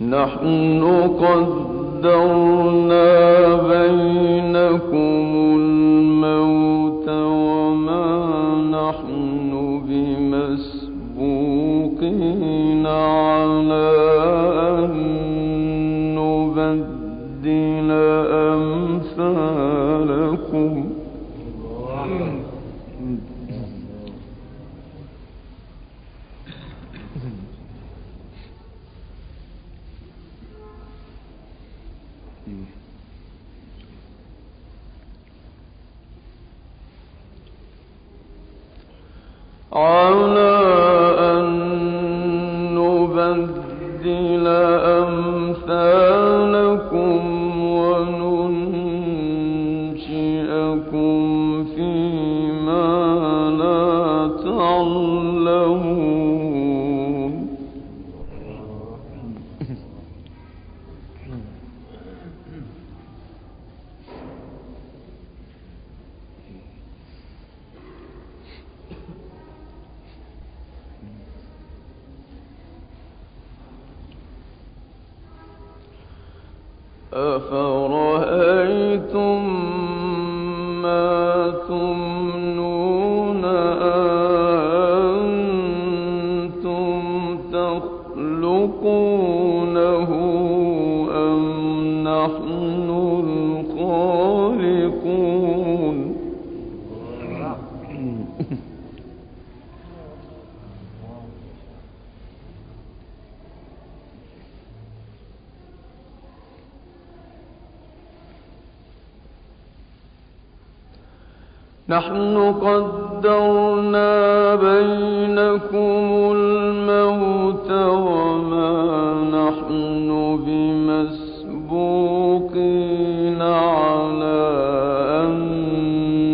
نحن قدرنا بينكم أفرأيتم نحن قدرنا بينكم الموت وما نحن بمسبوقين على أن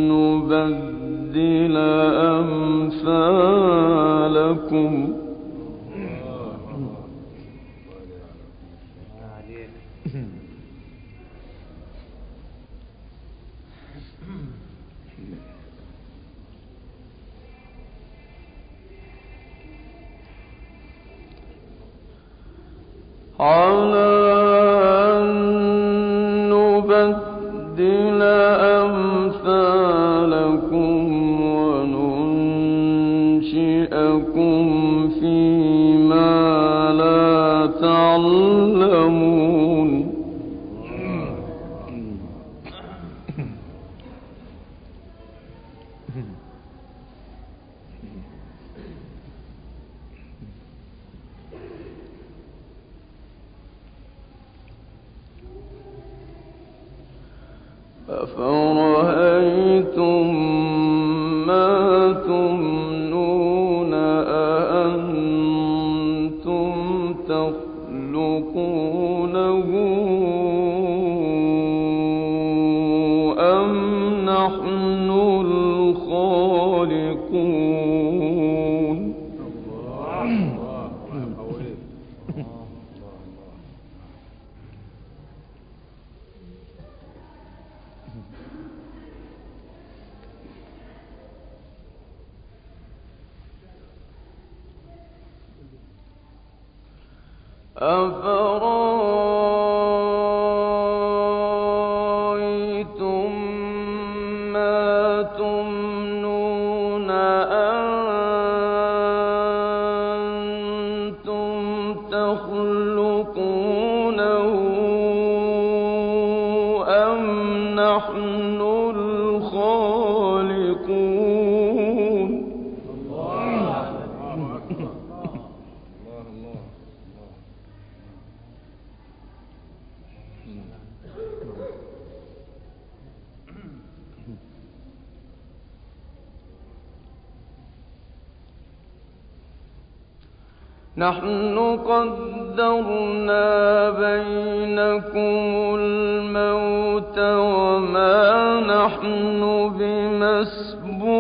نبدل أمثالكم. نحن قدرنا بينكم الموت وما نحن بمسبوقين.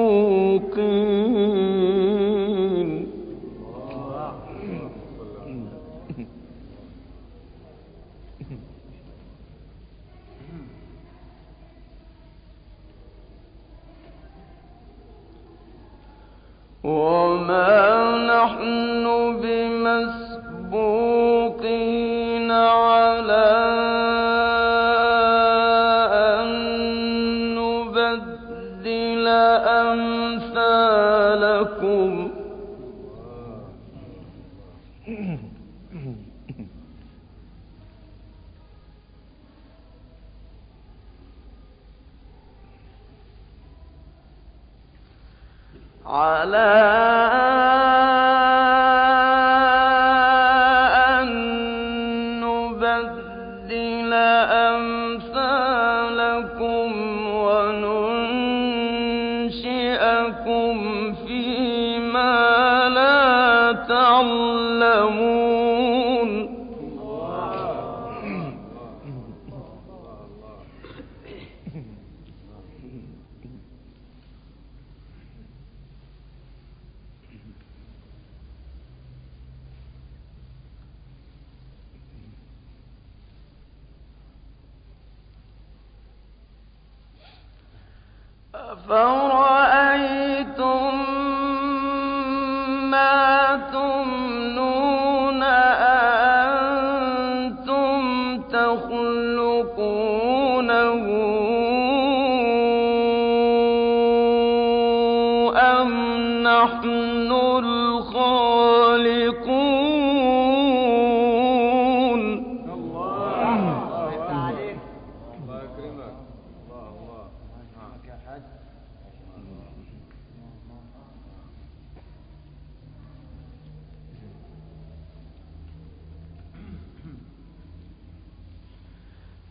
أمثالكم وننشئكم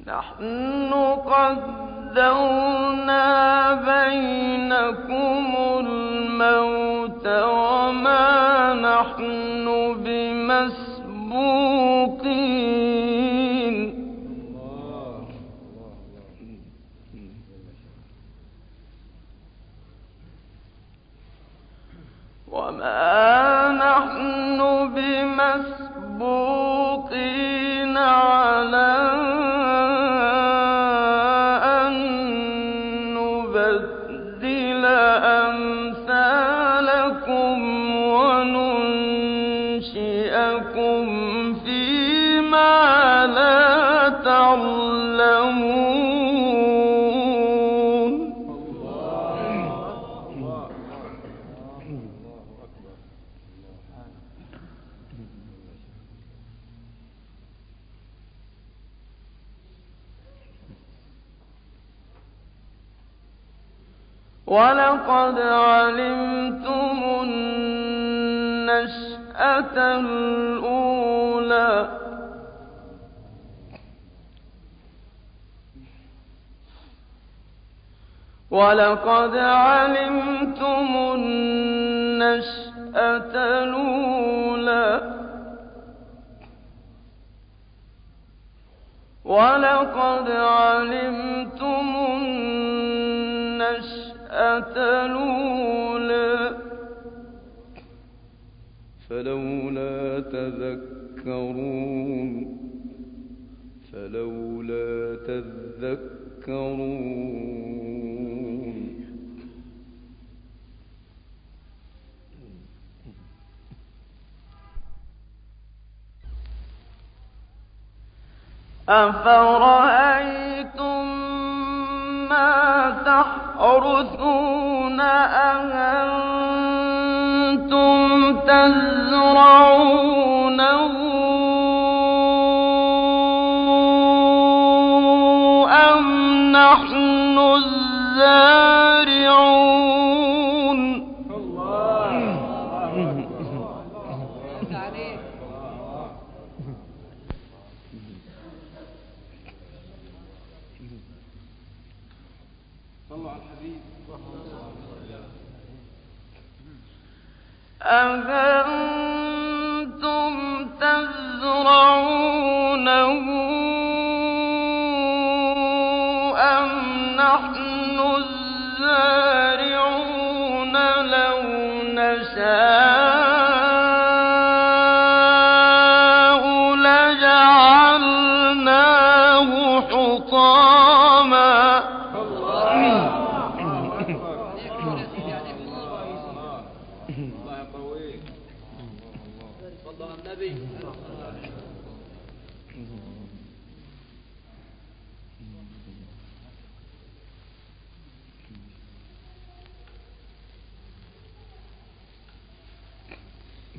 نحن قدرنا بينكم الموت ولقد علمتم النشأة الأولى ولقد علمتم النشأة الأولى ولقد علمتم الأولى فلولا تذكرون فلولا تذكرون أفرأيتم ما تحرثون أأنتم تزرعونه أم نحن الزارعون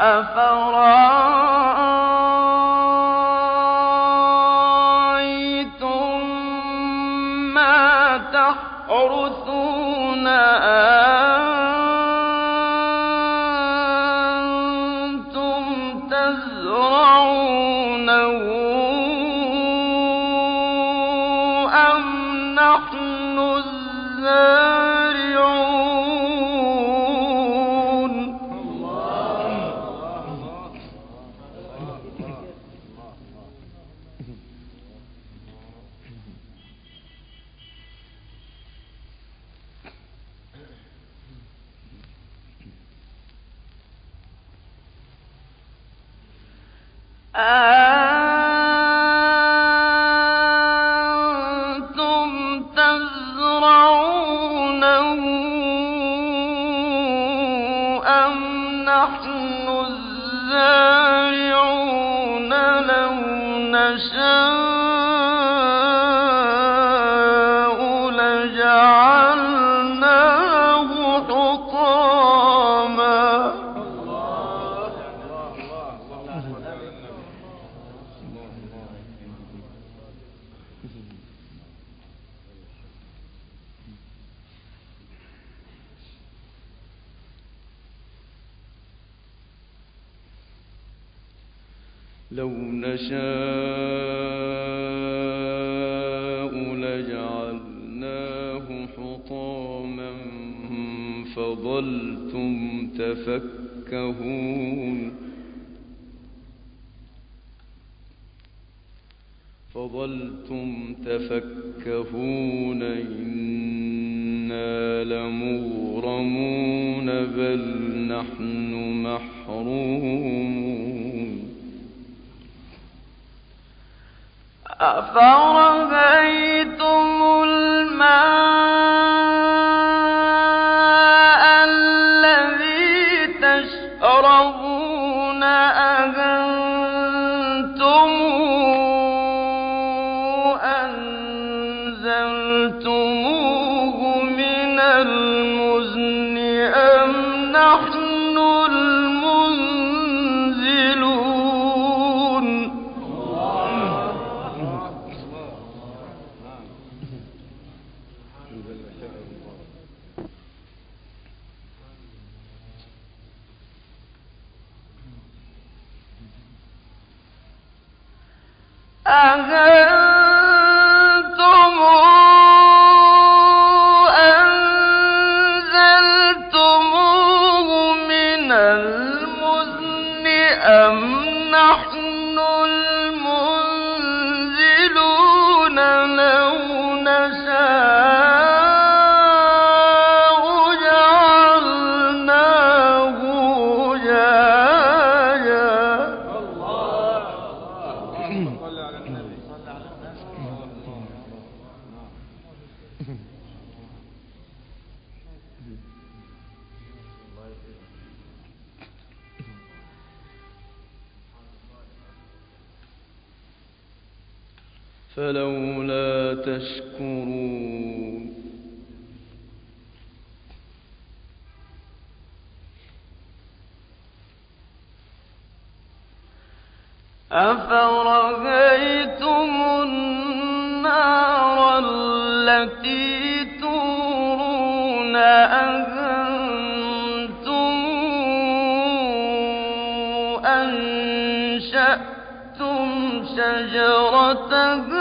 أفرأيتم آه فظلتم تفكهون. فظلتم تفكهون إنا لمغرمون بل نحن محرومون. أفرغيتم الماء أنشأتم شجرتها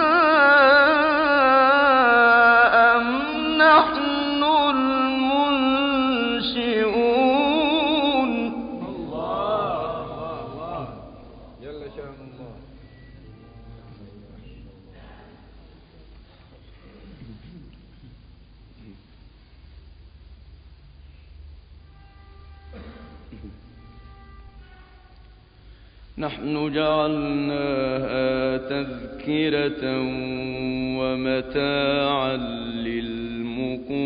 وجعلناها تذكرة ومتاعا للمقوين.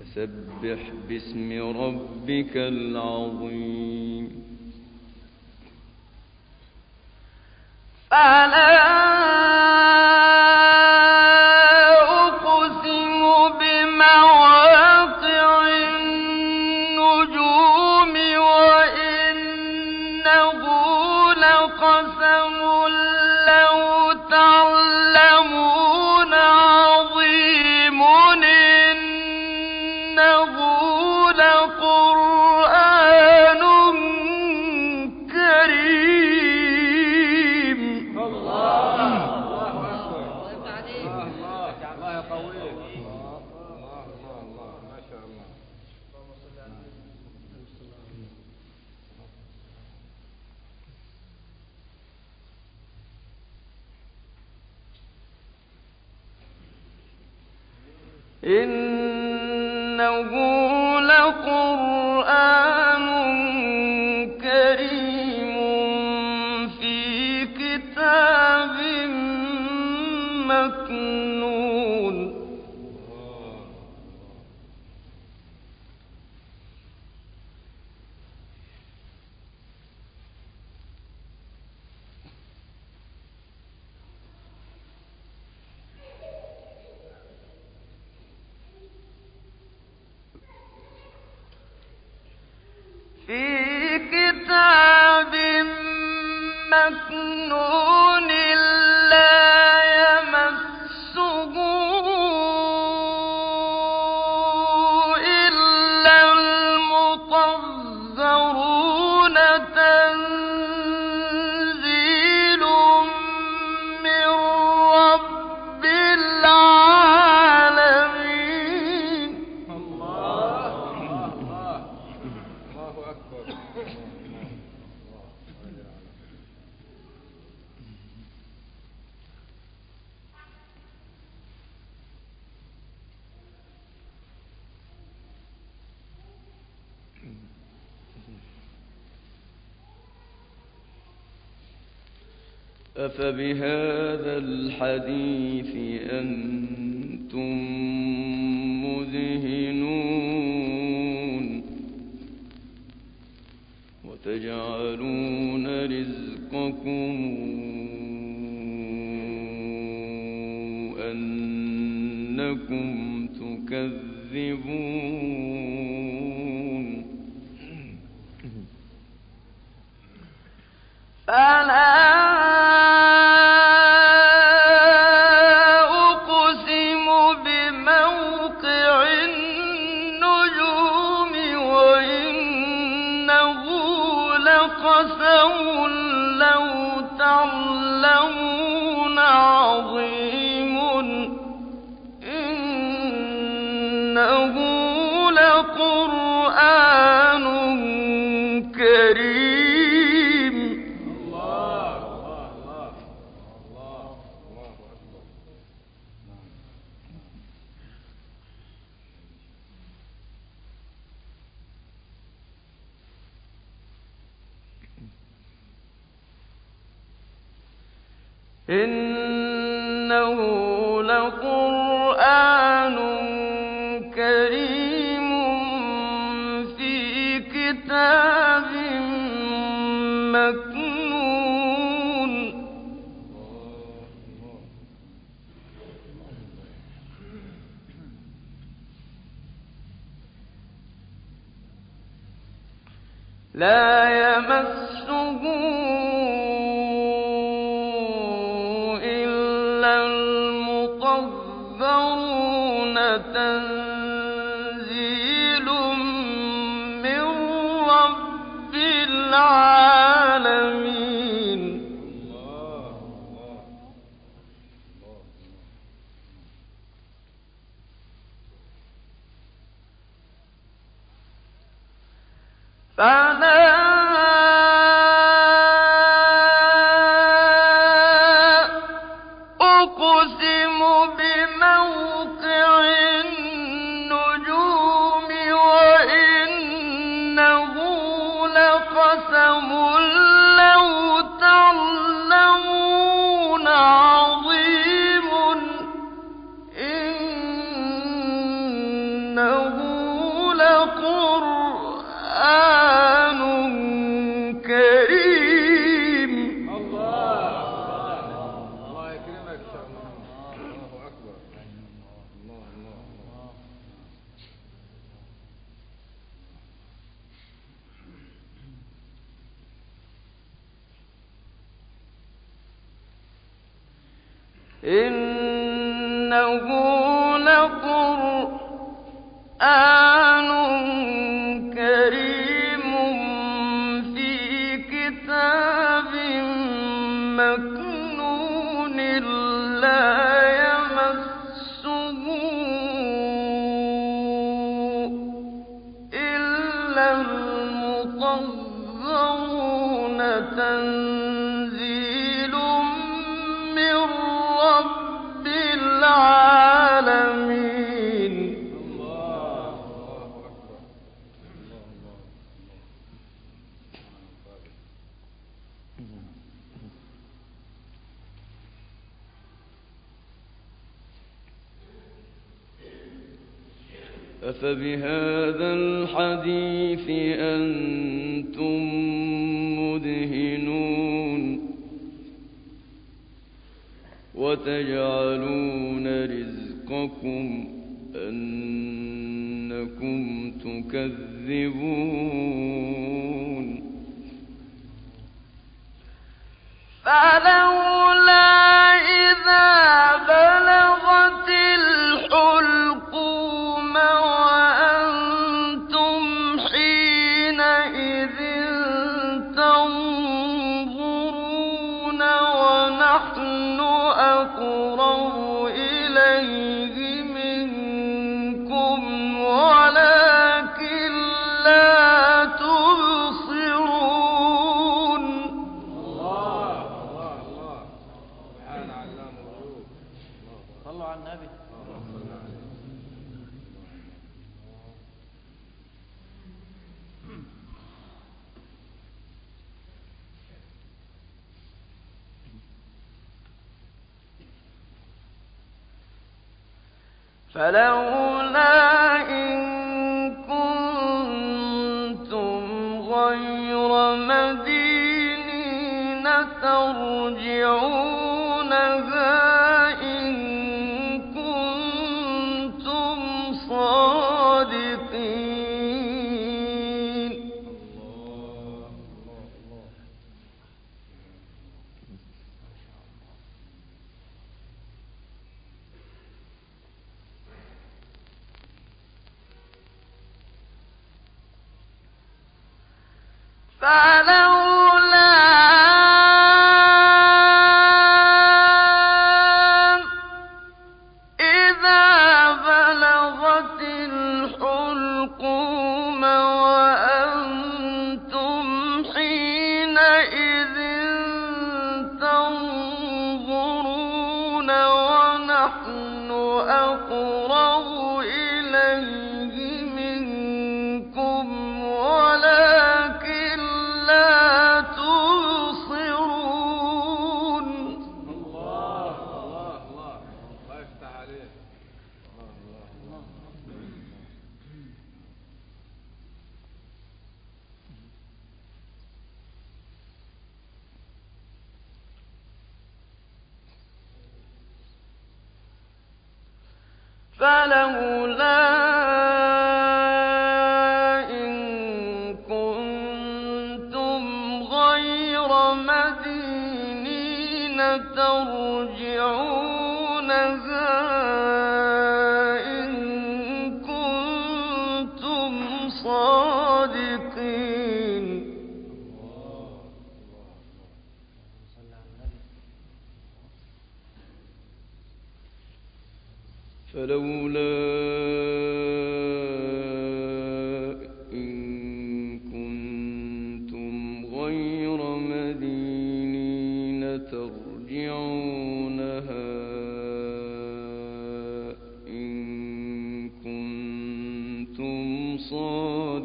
فسبح باسم ربك العظيم. فلا إن في كتاب مكنون. أفبهذا الحديث أنتم مذهنون وتجعلون رزقكم أنكم تكذبون. فلا لا إِنَّهُ أفبهذا الحديث أنتم مدهنون وتجعلون رزقكم أنكم تكذبون فلولا إذا بلغ فلولا نَحْنُ أَقْرَبُ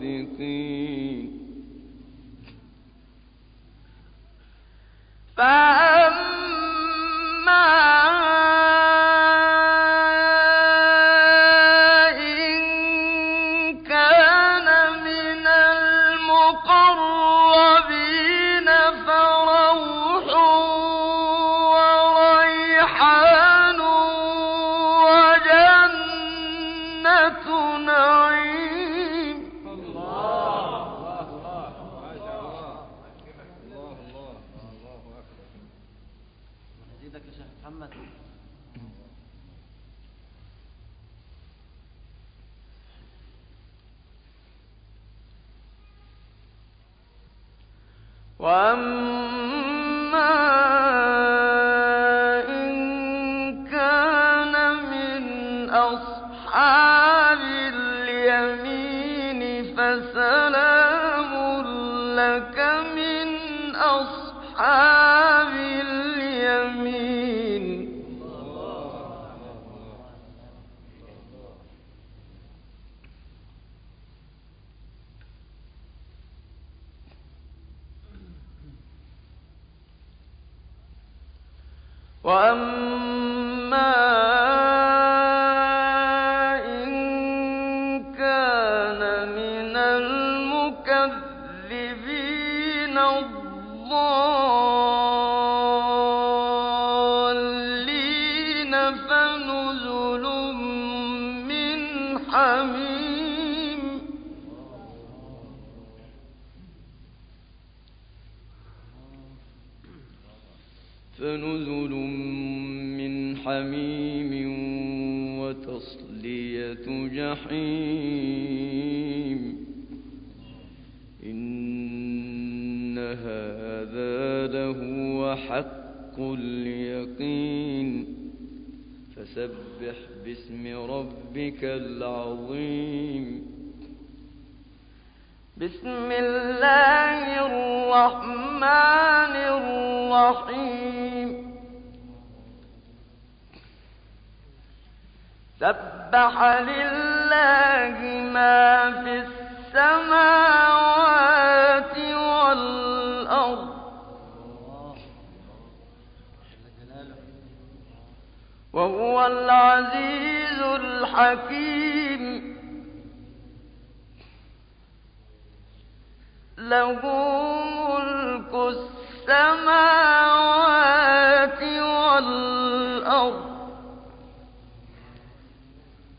مبسطين عَنِ الْيَمِينِ فَسَلَامٌ لَّكَ مِنْ أَصْحَابِ الْيَمِينِ. وَأَمَّا حق اليقين. فسبح باسم ربك العظيم. بسم الله الرحمن الرحيم. سبح لله ما في السماوات وهو العزيز الحكيم. له ملك السماوات والأرض.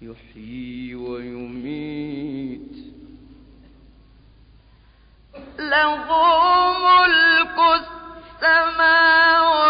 يحيي ويميت. له ملك السماوات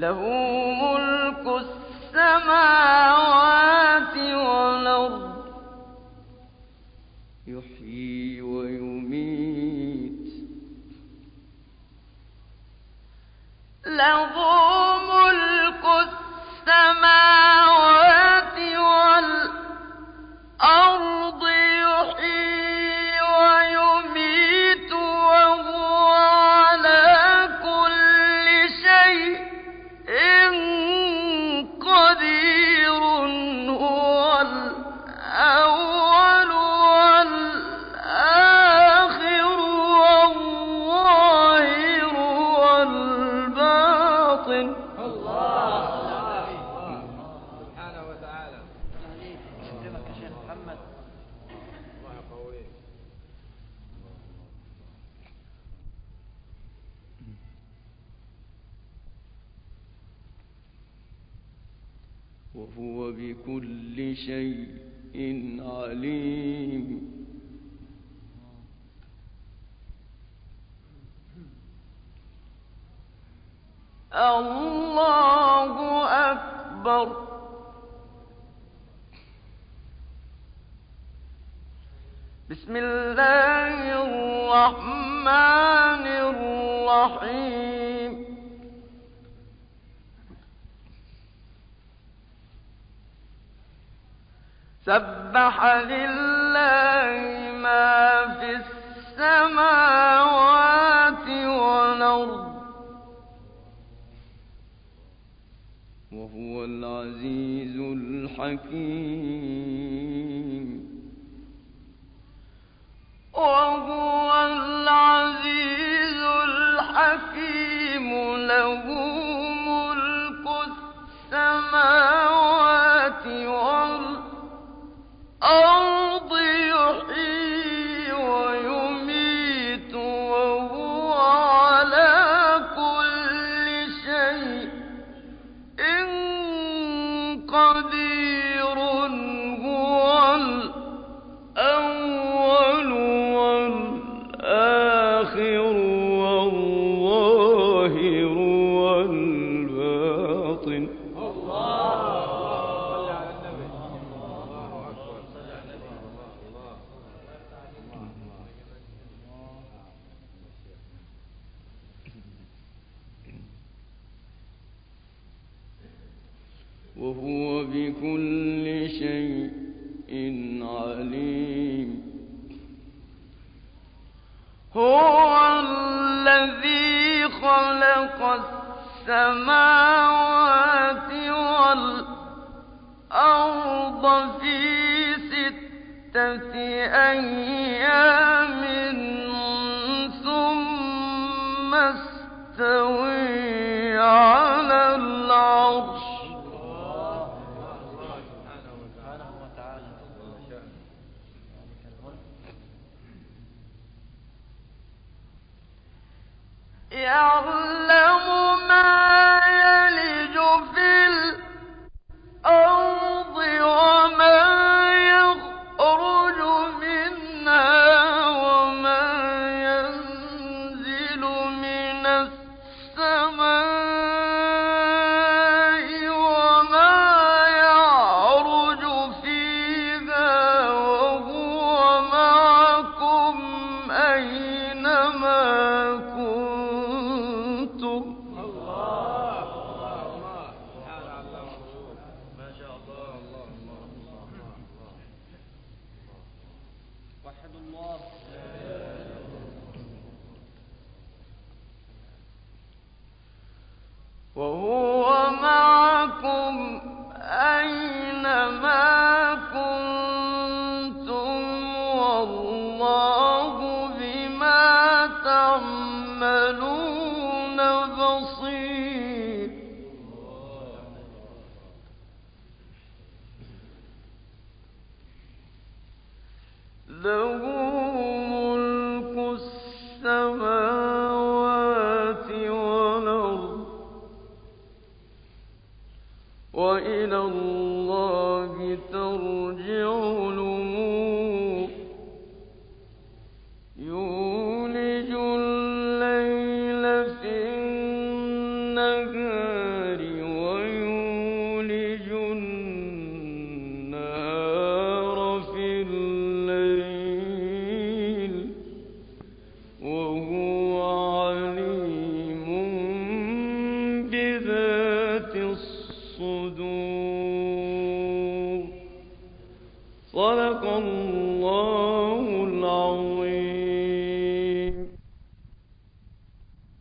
له ملك السماوات والأرض. يحيي ويميت. له ملك السماوات وهو بكل شيء عليم. الله أكبر. بسم الله الرحمن الرحيم. سبح لله ما في السماوات والأرض. وهو العزيز الحكيم. وهو العزيز الحكيم. له